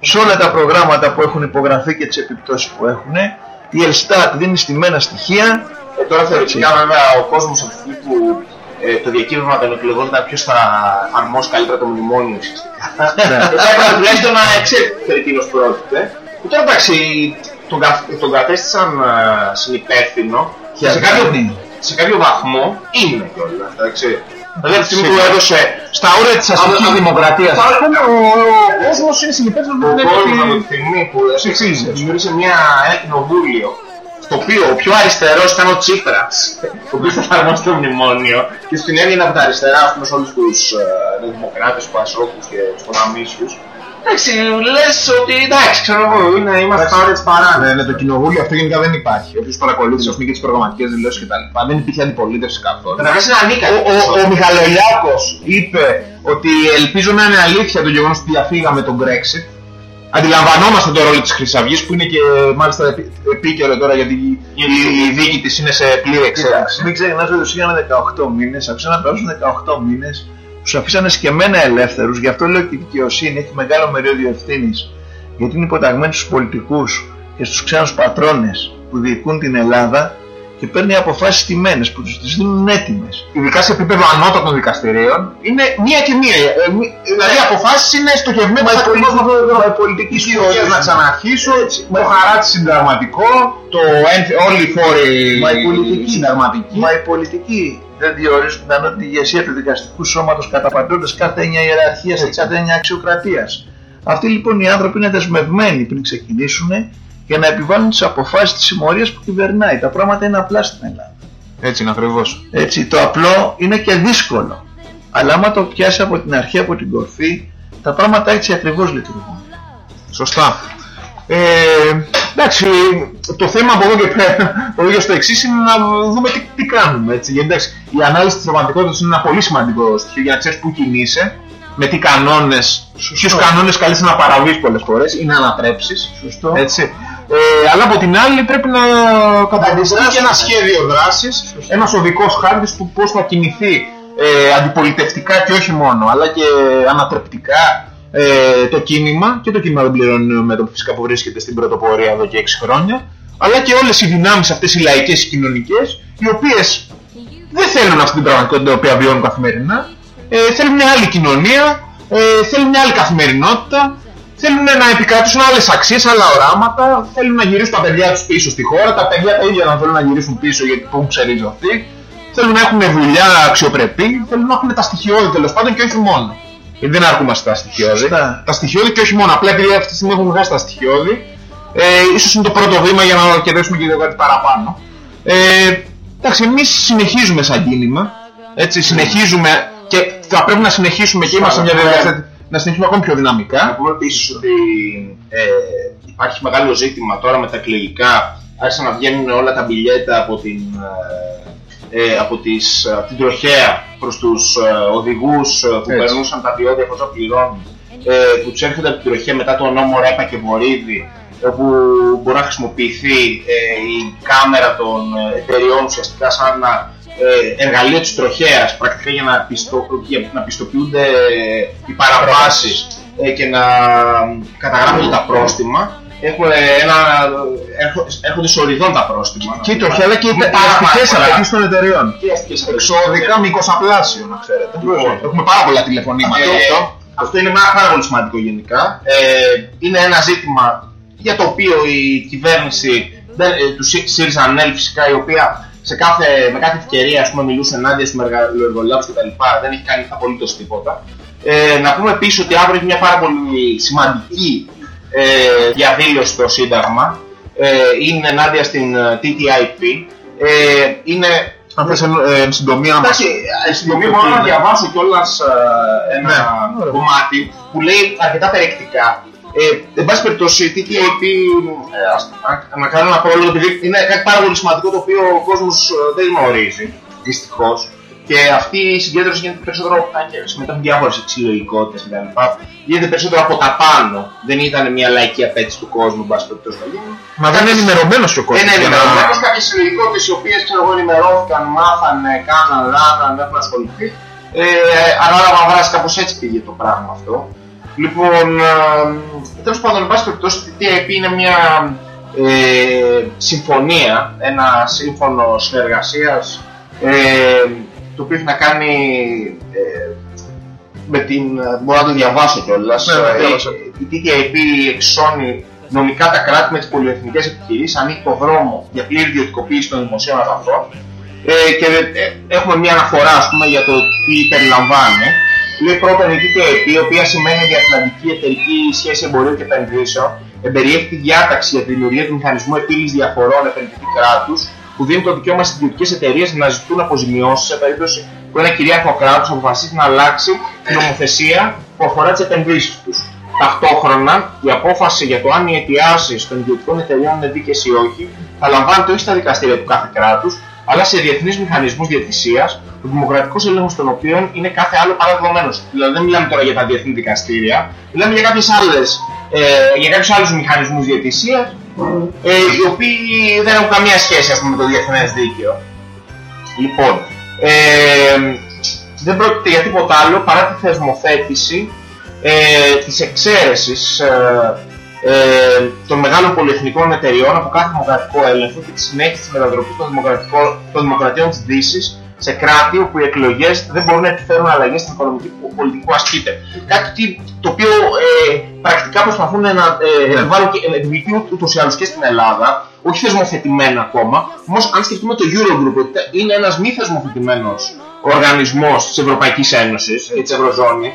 σε όλα τα προγράμματα που έχουν υπογραφεί και τις επιπτώσεις που έχουν. Η Ελστάτ δίνει στημένα στοιχεία. Ε, τώρα θεωρητικά βέβαια ο κόσμος από τη στιγμή που ε, το διακύβευμα των εκλογών ήταν ποιος θα αρμόσει καλύτερα το μνημόνιο ουσιαστικά. Ναι. Θα έπρεπε τουλάχιστον να ξέρει περί τίνος πρόκειται. Που τώρα εντάξει τον, κα- τον κατέστησαν ε, συνυπεύθυνο και σε κάποιο, είναι. σε κάποιο βαθμό είναι κιόλας. Εντάξει. Δηλαδή από τη στιγμή που Σίγουρα. έδωσε Στα όρια της αστικής Α, δημοκρατίας. θα- ας πούμε, ο ο κόσμος είναι συνηθισμένος με ο την κόσμος από τη έννοια στιγμή που ψηφίζει. δημιούργησε μια, ένα κοινοβούλιο στο οποίο ο πιο αριστερός ήταν ο Τσίπρας ο οποίος θα εφαρμόσει το μνημόνιο και στην έννοια είναι από τα αριστερά ας πούμε σε όλους τους ε, δημοκράτες, τους πασόκους και τους κοναμίσιους εντάξει λες ότι εντάξει ξέρω εγώ είναι, είμαστε στα όρια της Ναι, παράνομης ναι, το κοινοβούλιο αυτό γενικά δεν υπάρχει. Όποιος παρακολούθησε ας πούμε, και τις προγραμματικές δηλώσεις κτλ. Δεν υπήρχε αντιπολίτευση καθόλου. Καταρχάς είναι ανίκανος Ο, ο, ο Μιχαλολιάκος είπε ότι ελπίζω να είναι αλήθεια το γεγονός ότι διαφύγαμε τον Brexit. Αντιλαμβανόμαστε το ρόλο της Χρυσαυγής που είναι και μάλιστα επί- επίκαιρο τώρα γιατί η, η, η δίκη της είναι σε πλήρη εξέλιξη. Μην ξεχνάς ότι τους είχαν 18 μήνες, αφήσαν να περάσουν 18 μήνες, τους αφήσανε σκεμμένα ελεύθερους, γι' αυτό λέω και η δικαιοσύνη έχει μεγάλο μερίδιο ευθύνης, γιατί είναι υποταγμένη στους πολιτικούς και στους ξένους πατρόνες που διοικούν την Ελλάδα και παίρνει αποφάσεις τιμένες που τους τις δίνουν έτοιμες. Ειδικά σε επίπεδο ανώτατων δικαστηρίων είναι μία και μία. Ε, μη- δηλαδή οι αποφάσεις είναι στοχευμένες Μα η ακριβώς με αυτό το πολιτική- μα η πολιτική τις σκιώδης. εκλογές να ξαναρχίσω, Έτσι. το χαράτσι συνταγματικό, το ένθ- όλοι οι φόροι Μα η πολιτική, συνταγματικοί. μα οι πολιτικοί δεν διορίζουν την ανώτερη ηγεσία του δικαστικού σώματος καταπαντώντας κάθε έννοια ιεραρχίας και κάθε έννοια αξιοκρατίας. Αυτοί λοιπόν οι άνθρωποι είναι δεσμευμένοι πριν ξεκινήσουν για να επιβάλλουν τις αποφάσεις της συμμορίας που κυβερνάει. Τα πράγματα είναι απλά στην Ελλάδα. Έτσι είναι ακριβώς. Έτσι, το απλό είναι και δύσκολο. Αλλά άμα το πιάσει από την αρχή, από την κορφή, τα πράγματα έτσι ακριβώς λειτουργούν. Σωστά. Ε, εντάξει, το θέμα από εδώ και πέρα, από εδώ και στο εξής είναι να δούμε τι, τι κάνουμε. Έτσι. Γιατί εντάξει, η ανάλυση της πραγματικότητας είναι ένα πολύ σημαντικό στοιχείο για να ξέρεις πού κινείσαι με τι κανόνες, ποιους κανόνες καλείς να παραβείς πολλές φορές ή να ανατρέψεις. Σωστό. Έτσι. Ε, αλλά από την άλλη πρέπει να καταρτιστεί και ένα σχέδιο δράσης, ένας οδικός χάρτης του πώς θα κινηθεί ε, αντιπολιτευτικά και όχι μόνο, αλλά και ανατρεπτικά ε, το κίνημα. Και το κίνημα δεν πληρώνει με το φυσικά που βρίσκεται στην πρωτοπορία εδώ και 6 χρόνια αλλά και όλες οι δυνάμεις αυτές οι λαϊκές οι κοινωνικές οι οποίες δεν θέλουν αυτή την πραγματικότητα την οποία βιώνουν καθημερινά. Ε, θέλουν μια άλλη κοινωνία ε, θέλουν μια άλλη καθημερινότητα θέλουν να επικρατήσουν άλλες αξίες, άλλα οράματα θέλουν να γυρίσουν τα παιδιά τους πίσω στη χώρα τα παιδιά τα ίδια να θέλουν να γυρίσουν πίσω γιατί που έχουν ξερίζωθεί θέλουν να έχουν δουλειά αξιοπρεπή θέλουν να έχουν τα στοιχειώδη τέλος πάντων και όχι μόνο γιατί δεν αρκούμαστε τα στοιχειώδη. Σωστά. Τα στοιχειώδη και όχι μόνο. Απλά επειδή αυτή τη στιγμή έχουμε βγάσει τα στοιχειώδη, ε, ίσως είναι το πρώτο βήμα για να κερδίσουμε και λίγο κάτι παραπάνω. Ε, εντάξει, εμείς συνεχίζουμε σαν κίνημα. Έτσι, συνεχίζουμε και θα πρέπει να συνεχίσουμε και είμαστε σε μια διαδικασία να συνεχίσουμε ακόμη πιο Να δυναμικά. πούμε επίσης ότι ε, υπάρχει μεγάλο ζήτημα τώρα με τα εκλογικά. Άρχισαν να βγαίνουν όλα τα μπιλιέτα από την, ε, ε, από, τις, από την τροχέα προς τους ε, οδηγούς ε, που Έτσι. περνούσαν τα διόδια χωρίς να πληρώνουν. Ε, που τους έρχονται από την τροχέα μετά το νόμο Ρέπα και Βορύδη όπου μπορεί να χρησιμοποιηθεί ε, η κάμερα των ε, εταιριών ουσιαστικά σαν ένα ε, εργαλείο της τροχέας πρακτικά για να, πιστο, για να πιστοποιούνται ε, οι παραβάσεις ε, και να καταγράφονται τα πρόστιμα. Έχουμε ένα, έρχο- έρχονται σε οριδόν τα πρόστιμα. Και η τροχιά αλλά και οι Με πάρα αστικές πολλά. απαιτήσεις των εταιρεών. Και αστικές απαιτήσεις. Εξώδικα, μήκοσαπλάσιο να ξέρετε. Λοιπόν. Έχουμε πάρα πολλά τηλεφωνήματα. Ε, αυτό. αυτό είναι πάρα, πάρα πολύ σημαντικό γενικά. Ε, είναι ένα ζήτημα για το οποίο η κυβέρνηση δεν, ε, του Σι- ΣΥΡΙΖΑ ΑΝΕΛ φυσικά η οποία σε κάθε, με κάθε ευκαιρία ας πούμε, μιλούσε ενάντια στους εργολάβους και τα λοιπά δεν έχει κάνει απολύτως τίποτα. Ε, να πούμε επίσης ότι αύριο έχει μια πάρα πολύ σημαντική ε, διαδήλωση στο Σύνταγμα. Ε, είναι ενάντια στην ε, TTIP. Ε, είναι Αν θες εν, ε, εν συντομία να μας... Εντάξει, ε, συντομή μπορώ να διαβάσω κιόλας ένα Ναι, ωραία. κομμάτι που λέει αρκετά περιεκτικά. Ε, εν πάση περιπτώσει, η TTIP, ε, ας- να- να κάνω ένα πρόλογο, επειδή είναι κάτι πάρα πολύ σημαντικό το οποίο ο κόσμος ε, δεν γνωρίζει, δυστυχώς. Και αυτή η συγκέντρωση γίνεται περισσότερο α, και συμμετέχουν διάφορες συλλογικότητε κτλ. Γίνεται περισσότερο από τα πάνω. Δεν ήταν μια λαϊκή απέτηση του κόσμου, εν πάση περιπτώσει. να γίνει. Μα δεν είναι ενημερωμένος και ο κόσμος. Είναι για να- ενημερωμένος κάποιες συλλογικότητε οι οποίες ξέρω εγώ ενημερώθηκαν, μάθανε, κάναν, ράναν, έχουν ασχοληθεί. Ε, ανάλογα βράσει κάπως έτσι πήγε το πράγμα αυτό. Λοιπόν, τέλος πάντων, εν πάση περιπτώσει, η TTIP είναι μια ε, συμφωνία, ένα σύμφωνο συνεργασίας ε, το οποίο έχει να κάνει ε, με την. Μπορώ να το διαβάσω κιόλας. Ναι, ναι, διάβασα. η TTIP εξώνει νομικά τα κράτη με τις πολυεθνικές επιχειρήσεις, ανοίγει το δρόμο για πλήρη ιδιωτικοποίηση των δημοσίων αγαθών. Ε, και ε, έχουμε μια αναφορά ας πούμε, για το τι περιλαμβάνει. Λέει πρώτα η TTIP, η οποία σημαίνει Διατλαντική Εταιρική Σχέση Εμπορίου και Επενδύσεων, εμπεριέχει τη διάταξη για τη δημιουργία του μηχανισμού επίλυσης διαφορών επενδυτικού κράτους, που δίνει το δικαίωμα στις ιδιωτικές εταιρείες να ζητούν αποζημιώσεις σε περίπτωση που ένα κυρίαρχο κράτος αποφασίσει να αλλάξει την νομοθεσία που αφορά τις επενδύσεις τους. Ταυτόχρονα, η απόφαση για το αν οι αιτιάσεις των ιδιωτικών εταιρεών είναι δίκαιες ή όχι θα λαμβάνεται όχι στα δικαστήρια του κάθε κράτους, αλλά σε διεθνείς μηχανισμούς διαιτησία, ο δημοκρατικός έλεγχος των οποίων είναι κάθε άλλο παραδεδομένο. Δηλαδή, δεν μιλάμε τώρα για τα διεθνή δικαστήρια, μιλάμε για, κάποιες άλλες, ε, για κάποιους άλλους μηχανισμούς διαιτησίας, ε, οι οποίοι δεν έχουν καμία σχέση ας πούμε, με το διεθνές δίκαιο. Λοιπόν, ε, δεν πρόκειται για τίποτα άλλο παρά τη θεσμοθέτηση ε, της εξαίρεσης ε, ε, των μεγάλων πολυεθνικών εταιριών από κάθε δημοκρατικό έλεγχο και τη συνέχιση της μετατροπής των, δημοκρατικών- των δημοκρατιών της Δύσης σε κράτη όπου οι εκλογές δεν μπορούν να επιφέρουν αλλαγές στην οικονομική που- πολιτική που ασκείται. Κάτι τι- το οποίο ε, πρακτικά προσπαθούν να ε, επιβάλλουν και να επιβληθεί ούτως ή άλλως και στην Ελλάδα, όχι θεσμοθετημένα ακόμα, όμως αν σκεφτούμε το Eurogroup, ότι είναι ένας μη θεσμοθετημένος οργανισμός της Ευρωπαϊκής Ένωσης και της Ευρωζώνης,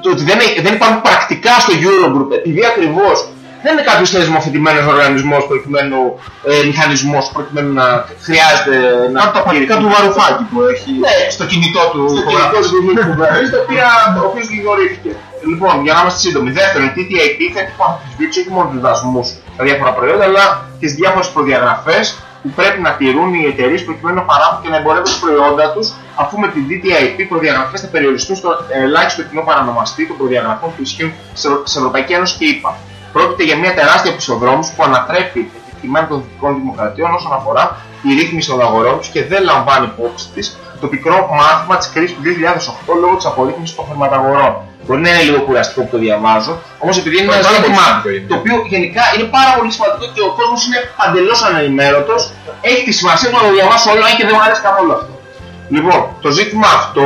το ότι δεν, δεν υπάρχουν πρακτικά στο Eurogroup, επειδή ακριβώς δεν είναι κάποιος θεσμοθετημένο οργανισμός προκειμένου ε, μηχανισμός προκειμένου να χρειάζεται να. Κάτω τα πρακτικά του Βαρουφάκη που έχει Ναι. στο κινητό του. στο κοινικό του κυβέρνηση, το οποίο ο οποίος λιγορήθηκε. Λοιπόν, για να είμαστε σύντομοι. Δεύτερον, η TTIP θα έχει υπό αμφισβήτηση όχι μόνο τους δασμούς στα διάφορα προϊόντα, αλλά και τις διάφορες προδιαγραφές που πρέπει να τηρούν οι εταιρείες προκειμένου να παράγουν και να εμπορεύουν τα προϊόντα τους, αφού με την DTIP οι προδιαγραφές θα περιοριστούν στο ελάχιστο κοινό παρανομαστή των προδιαγραφών που ισχύουν στην Ευρωπαϊκή Ένωση και ΕΠΑ. Πρόκειται για μια τεράστια πισοδρόμηση που ανατρέπει κεκτημένα των δυτικών δημοκρατιών όσον αφορά τη ρύθμιση των αγορών τους και δεν λαμβάνει υπόψη της το πικρό μάθημα της κρίσης του 2008 λόγω της απορρίθμισης των χρηματαγορών. Μπορεί να είναι λίγο κουραστικό που το διαβάζω, όμως επειδή είναι ένα Πάρα πολύ ζήτημα σημαντικό είναι. το οποίο γενικά είναι πάρα πολύ σημαντικό και ο κόσμος είναι παντελώς ανενημέρωτο, έχει τη σημασία του να το διαβάσει όλο, αν και δεν μου αρέσει καθόλου αυτό. Λοιπόν, το ζήτημα αυτό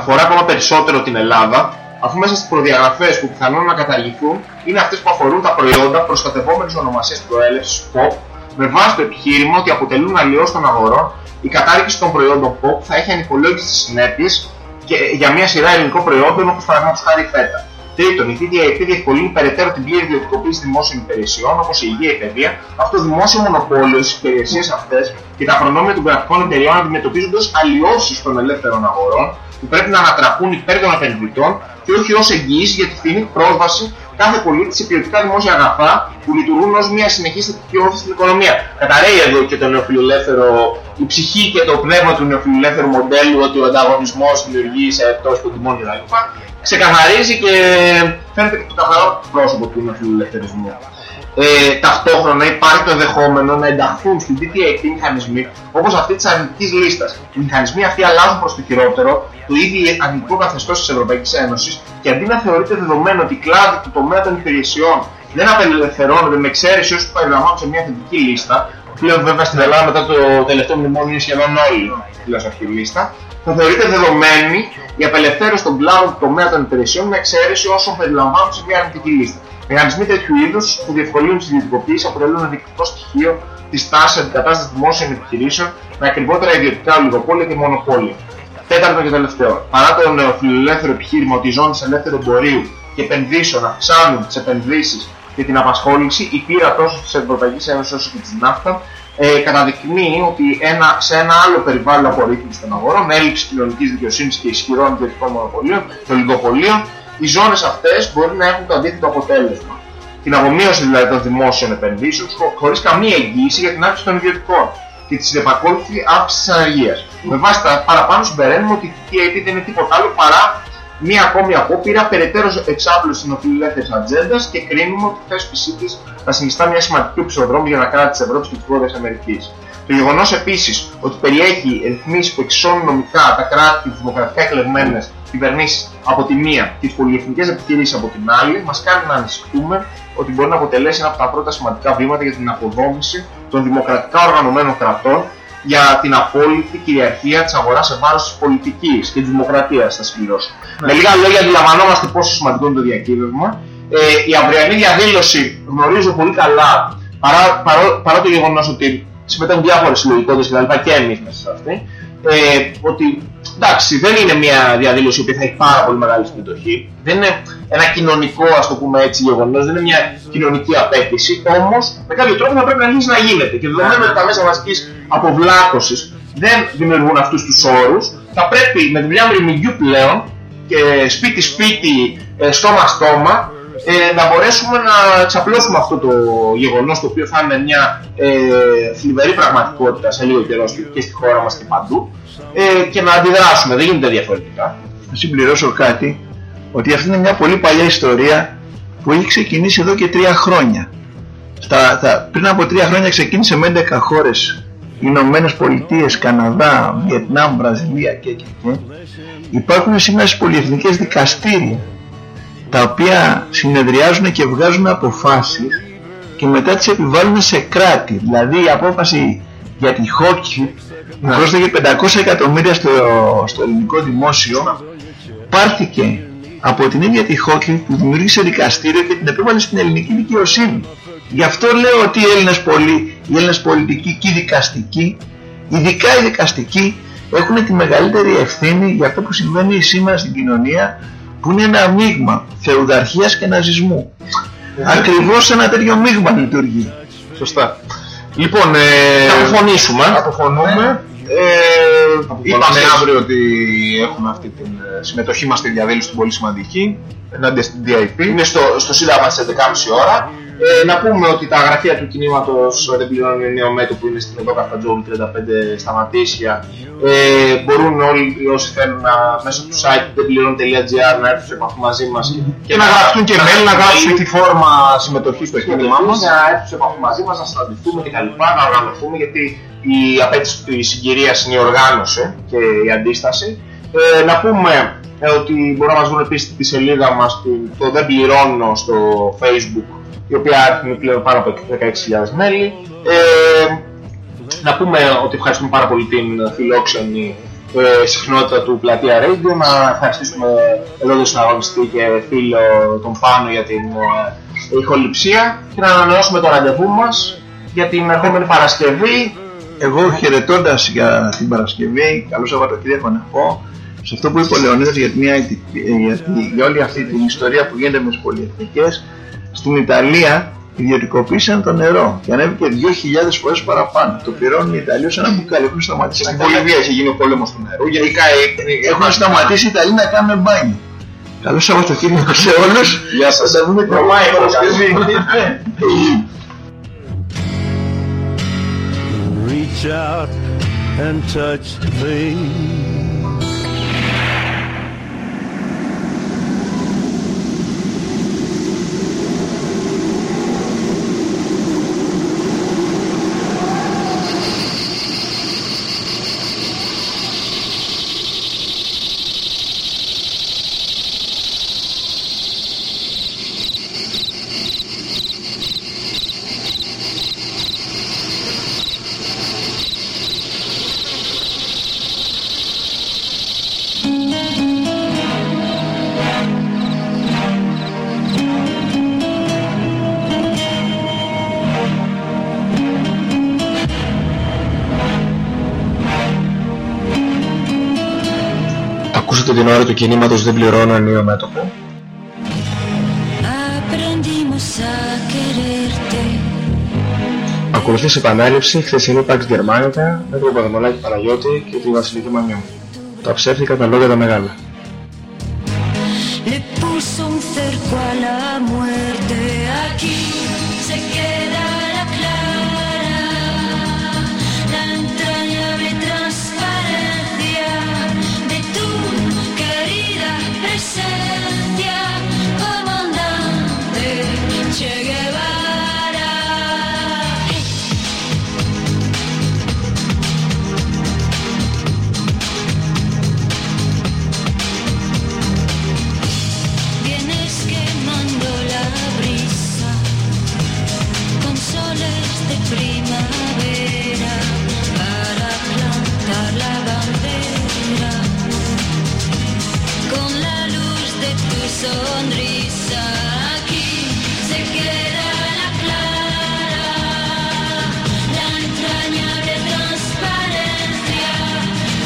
αφορά ακόμα περισσότερο την Ελλάδα, αφού μέσα στις προδιαγραφές που πιθανόν να καταληθούν είναι αυτές που αφορούν τα προϊόντα προστατευόμενες ονομασίες προέλευσης POP με βάση το επιχείρημα ότι αποτελούν αλλοιώς των αγορών η κατάργηση των προϊόντων POP θα έχει ανυπολόγιστες συνέπειες και για μια σειρά ελληνικών προϊόντων όπως παραδείγματος χάρη η φέτα. Τρίτον, η TTIP διευκολύνει περαιτέρω την πλήρη ιδιωτικοποίηση δημόσιων υπηρεσιών όπως η υγεία, η παιδεία. Αυτό το δημόσιο μονοπόλιο στις υπηρεσίες αυτές και τα προνόμια των κρατικών εταιριών αντιμετωπίζονται ω αλλοιώσεις των ελεύθερων αγορών που πρέπει να ανατραπούν υπέρ των επενδυτών και όχι ως εγγύηση για τη φθηνή πρόσβαση κάθε πολίτη σε ποιοτικά δημόσια αγαθά που λειτουργούν ως μια συνεχή θετική όθηση στην οικονομία. Καταραίει εδώ και το νεοφιλελεύθερο, η ψυχή και το πνεύμα του νεοφιλελεύθερου μοντέλου ότι ο ανταγωνισμός δημιουργεί σε πτώση των τιμών κτλ. Ξεκαθαρίζει και φαίνεται και το καθαρό πρόσωπο του νεοφιλελευθερισμού. Ε, ταυτόχρονα υπάρχει το ενδεχόμενο να ενταχθούν στην DTIP μηχανισμοί όπως αυτή της αρνητικής λίστας. Οι μηχανισμοί αυτοί αλλάζουν προς το χειρότερο το ίδιο αρνητικό καθεστώς της Ευρωπαϊκής Ένωσης και αντί να θεωρείται δεδομένο ότι οι κλάδοι του τομέα των υπηρεσιών δεν απελευθερώνονται με εξαίρεση όσους περιλαμβάνουν σε μια θετική λίστα, πλέον βέβαια στην Ελλάδα μετά το τελευταίο μνημόνιο είναι σχεδόν όλοι πλέον σε αυτή τη λίστα, θα θεωρείται δεδομένη η απελευθέρωση των κλάδων του τομέα των υπηρεσιών με εξαίρεση όσων περιλαμβάνουν σε μια αρνητική λίστα. Μηχανισμοί τέτοιου είδους που διευκολύνουν τη ιδιωτικοποίηση αποτελούν ενδεικτικό στοιχείο της τάσης αντικατάστασης δημόσιων επιχειρήσεων με ακριβότερα ιδιωτικά ολιγοπόλια και μονοπόλια. Τέταρτο και τελευταίο. Παρά το νεοφιλελεύθερο επιχείρημα ότι οι ζώνες ελεύθερου εμπορίου και επενδύσεων αυξάνουν τις επενδύσεις και την απασχόληση, η πείρα τόσο της Ευρωπαϊκής Ένωσης όσο και της ΝΑΦΤΑ ε, καταδεικνύει ότι ένα, σε ένα άλλο περιβάλλον απορρίθμιση των αγορών, έλλειψη κοινωνικής δικαιοσύνης και ισχυρών ιδιωτικών μονοπωλίων, των λιγοπολίων, οι ζώνες αυτές μπορεί να έχουν το αντίθετο αποτέλεσμα. Την απομείωση δηλαδή των δημόσιων επενδύσεων χω- χωρίς καμία εγγύηση για την αύξηση των ιδιωτικών και τη συνεπακόλουθη αύξηση της ανεργίας. Με βάση τα παραπάνω συμπεραίνουμε ότι η TTIP δεν είναι τίποτα άλλο παρά μία ακόμη απόπειρα περαιτέρω εξάπλωση της νοφιλελεύθερης ατζέντας και κρίνουμε ότι η θέσπισή της θα συνιστά μια σημαντική ψηφοδρόμη για να κράτη της Ευρώπης και της Βόρειας Αμερικής. Το γεγονός επίσης ότι περιέχει ρυθμίσεις που εξώνουν νομικά τα κράτη και τις δημοκρατικά εκλεγμένες κυβερνήσεις από τη μία και τις πολυεθνικές επιχειρήσεις από την άλλη, μας κάνει να ανησυχούμε ότι μπορεί να αποτελέσει ένα από τα πρώτα σημαντικά βήματα για την αποδόμηση των δημοκρατικά οργανωμένων κρατών για την απόλυτη κυριαρχία της αγοράς σε βάρος της πολιτικής και της δημοκρατίας, θα συμπληρώσω. Με λίγα λόγια, αντιλαμβανόμαστε πόσο σημαντικό είναι το διακύβευμα. Ε, η αυριανή διαδήλωση γνωρίζω πολύ καλά παρά, παρά, παρά το γεγονός ότι συμμετέχουν διάφορες συλλογικότητες κτλ. και εμείς μέσα σε αυτή. Ε, ότι εντάξει, δεν είναι μια διαδήλωση που θα έχει πάρα πολύ μεγάλη συμμετοχή. Δεν είναι ένα κοινωνικό, ας το πούμε έτσι, γεγονός, δεν είναι μια κοινωνική απέτηση. Όμως, με κάποιο τρόπο θα πρέπει να αρχίσει να γίνεται. Και δεδομένου ότι τα μέσα μαζικής αποβλάκωσης δεν δημιουργούν αυτούς τους όρους, θα πρέπει με τη δουλειά μυρμηγκιού πλέον και σπίτι-σπίτι, ε, στόμα-στόμα, ε, να μπορέσουμε να εξαπλώσουμε αυτό το γεγονός το οποίο θα είναι μια ε, θλιβερή πραγματικότητα σε λίγο καιρό και- και στη χώρα μας και παντού ε, και να αντιδράσουμε, δεν γίνεται διαφορετικά. Να συμπληρώσω κάτι, ότι αυτή είναι μια πολύ παλιά ιστορία που έχει ξεκινήσει εδώ και τρία χρόνια. Στα, τα, πριν από τρία χρόνια ξεκίνησε με 11 χώρες, Ηνωμένες Πολιτείες, Καναδά, Βιετνάμ, Βραζιλία και, και, και. Υπάρχουν σήμερα στις πολυεθνικές δικαστήρια τα οποία συνεδριάζουν και βγάζουν αποφάσεις και μετά τις επιβάλλουν σε κράτη. Δηλαδή η απόφαση για τη χόκκι που πρόσθεγε 500 εκατομμύρια στο, στο ελληνικό δημόσιο πάρθηκε από την ίδια τη Χόκκιν που δημιούργησε δικαστήριο και την επέβαλε στην ελληνική δικαιοσύνη. Γι' αυτό λέω ότι οι Έλληνες, πολι... οι Έλληνες πολιτικοί και οι δικαστικοί, ειδικά οι δικαστικοί, έχουν τη μεγαλύτερη ευθύνη για αυτό που συμβαίνει σήμερα στην κοινωνία που είναι ένα μείγμα θεουδαρχίας και ναζισμού. Ακριβώς ένα τέτοιο μείγμα λειτουργεί. Σωστά. Λοιπόν, ε, Θα αποφωνήσουμε. αποφωνούμε. Ε, είπαμε αύριο ότι έχουμε αυτή τη συμμετοχή μας στη διαδήλωση την πολύ σημαντική ενάντια στην DIP. Είναι στο, στο Σύνταγμα στις 11.30 ώρα. Ε, να πούμε ότι τα γραφεία του κινήματος δεν πληρώνουν νέο μέτωπο που είναι στην Οδό Καφτατζόλου 35 στα Ματήσια. Ε, μπορούν όλοι όσοι θέλουν να, μέσω του site δεν να έρθουν σε επαφή μαζί μας και, να γραφτούν και mail, να γράψουν τη φόρμα συμμετοχής στο κίνημά μας. Να έρθουν σε επαφή μαζί μας, να συναντηθούμε και τα λοιπά, να οργανωθούμε γιατί η απέτηση τη συγκυρία είναι η οργάνωση και η αντίσταση. Ε, να πούμε ε, ότι μπορούν να μας βρουν επίσης τη σελίδα μας το δεν πληρώνω στο facebook η οποία έχει πλέον πάνω από 16.000 μέλη. Ε, να πούμε ότι ευχαριστούμε πάρα πολύ την φιλόξενη ε, συχνότητα του Πλατεία Radio, να ευχαριστήσουμε εδώ τον συναγωνιστή και φίλο τον Πάνο για την ε, ηχοληψία και να ανανεώσουμε το ραντεβού μας για την ερχόμενη Παρασκευή. Εγώ χαιρετώντας για την Παρασκευή, καλό Σαββατοκύριακο να πω, σε αυτό που είπε ο Λεωνίδας για, για, για όλη αυτή την ιστορία που γίνεται με τις πολυεθνικές, στην Ιταλία ιδιωτικοποίησαν το νερό και ανέβηκε 2.000 φορές παραπάνω. Το πληρώνουν οι Ιταλοί σαν να μπουκάλι. Έχουν σταματήσει Στην Βολιβία έχει γίνει ο πόλεμος του νερού. Γενικά ε, έχουν σταματήσει οι Ιταλοί να κάνουν μπάνιο. Καλό Σαββατοκύριακο σε όλους. Γεια σας. Θα τα δούμε Reach out and touch things την ώρα του κινήματος δεν πληρώνω ενίο μέτωπο. Ακολουθείς σε επανάληψη χθεσινή Pax Germanica με τον Παδημολάκη Παναγιώτη και τη Βασιλική Μανιού. Τα ψεύτικα τα λόγια τα μεγάλα. Che